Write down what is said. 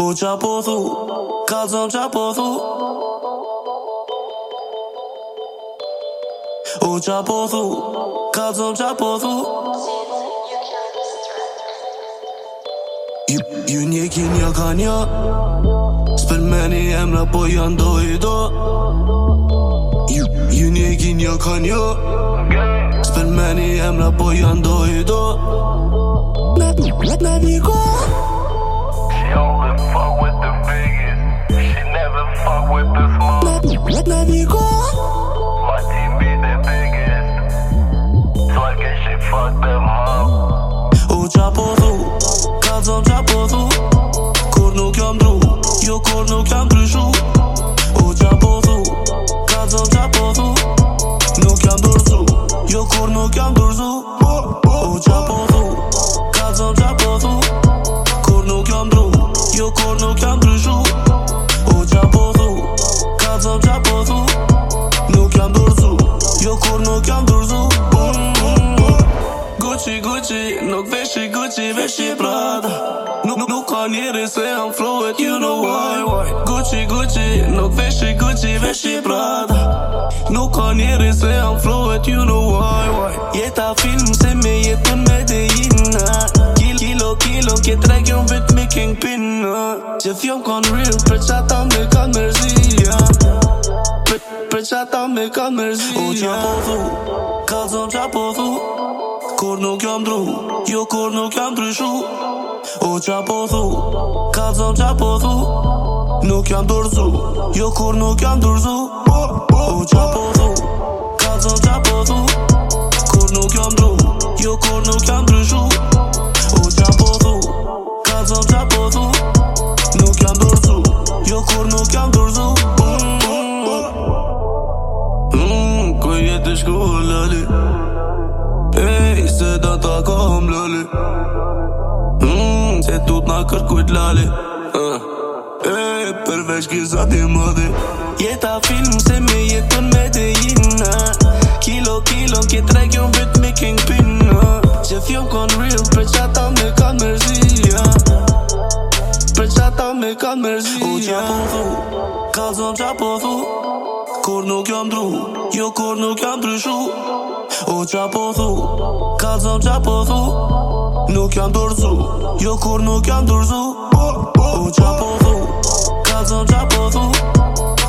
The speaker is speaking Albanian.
U qa po thu, ka zon qa po thu U qa po thu, ka zon qa po thu Ju një ki Spër me emra po janë do i do një ki Spër me emra po janë do with the smoke Let me go My team be the biggest So I can shit fuck them up U qa po Ka zon qa po Kur nuk jam dru Jo kur nuk jam kryshu U qa po dhu Ka zon qa po Nuk jam dërzu Jo kur nuk jam dërzu Nuk jam dorzu, jo kur nuk jam dorzu Gucci, Gucci, nuk veshi Gucci, veshi Prada Nuk, nuk, nuk ka njeri se jam flowet, you know why, why Gucci, Gucci, nuk veshi Gucci, veshi Prada Nuk ka njeri se jam flowet, you know why, why Jeta film se me jetën me dhe jina Kilo, kilo, kjetë region vit me kingpin Që uh. fjom kon real, për qata me kamerzia Kilo, kilo, Për që ata me ka mërzi O që a po thu Ka zëm që a po thu Kur nuk jam dru Jo kur nuk jam dryshu O që a po thu Ka zëm që a po thu Nuk jam dërzu Jo kur nuk jam dërzu Por oh. shku lëli Ej, se da ta kom lëli Mmm, se tu t'na kërkujt lëli Ej, eh, eh, përveç gizat di më di Jeta film se me jetën me de jina Kilo, kilo, në kjetë regjon vit me kingpin Që eh. thion kon real, për që ta me ka mërzi Për që ta me ka mërzi U që po thu, ka zon që po thu kur nuk jam dru Jo kur nuk jam dryshu O qa po thu Kalzom qa po thu Nuk jam dorzu Jo kur nuk jam dorzu O qa po thu Kalzom qa po thu